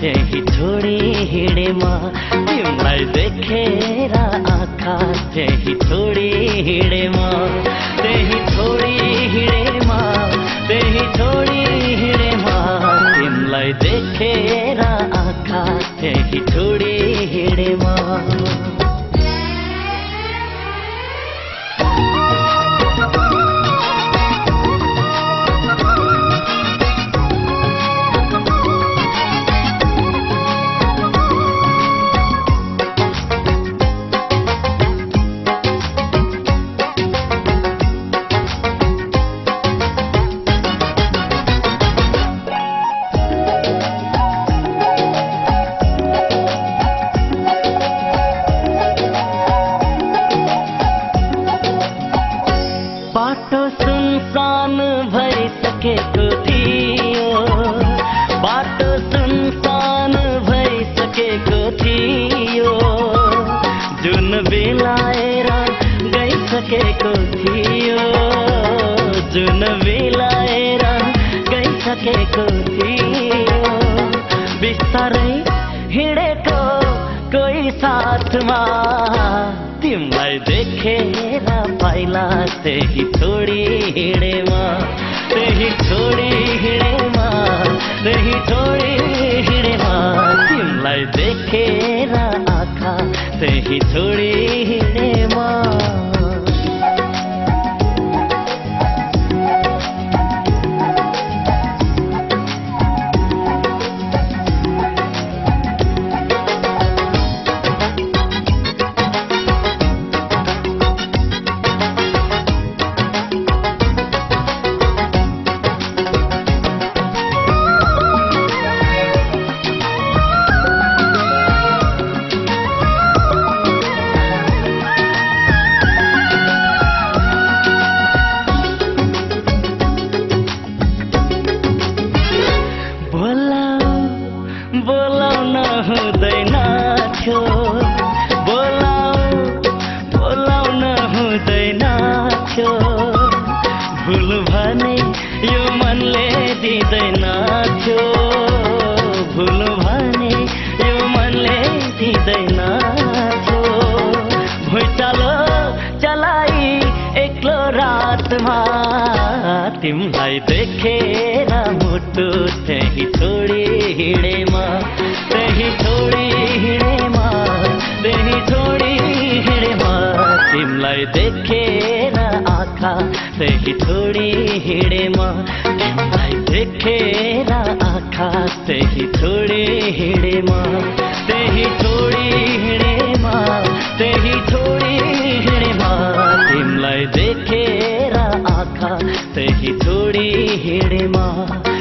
त्यही छोडी हिँडेमा तिमलाई देखेर आँखा त्यही छोडी हिँडेमा त्यही छोडी हिँडेमा त्यही छोडी हिँडेमा तिमलाई देखेर आँखा त्यही छोडी हिँडेमा भइसकेको थियो। बाटो सुनसान भइसकेको थियो। जुन बेलाएर गइसकेको थियो। जुन बेलाएर गइसकेको थियो। बिस्तारै हिँडेको कोही साथमा तिमीलाई देखेर पाइला त्यही छोडी हिँडेमा त्यही छोडी हिँडेमा त्यही छोडी हिँडेमा तिमीलाई देखेर आँखा त्यही छोडी हिँडेमा तिमीलाई देखेर मुटु त्यही छोडी हिँडेमा त्यही छोडी हिँडेमा त्यही छोडी हिँडेमा। तिमीलाई देखेर आँखा त्यही छोडी हिँडेमा। तिमीलाई देखेर आँखा त्यही छोडी हिँडेमा त्यही छोडी हिँडेमा आँखा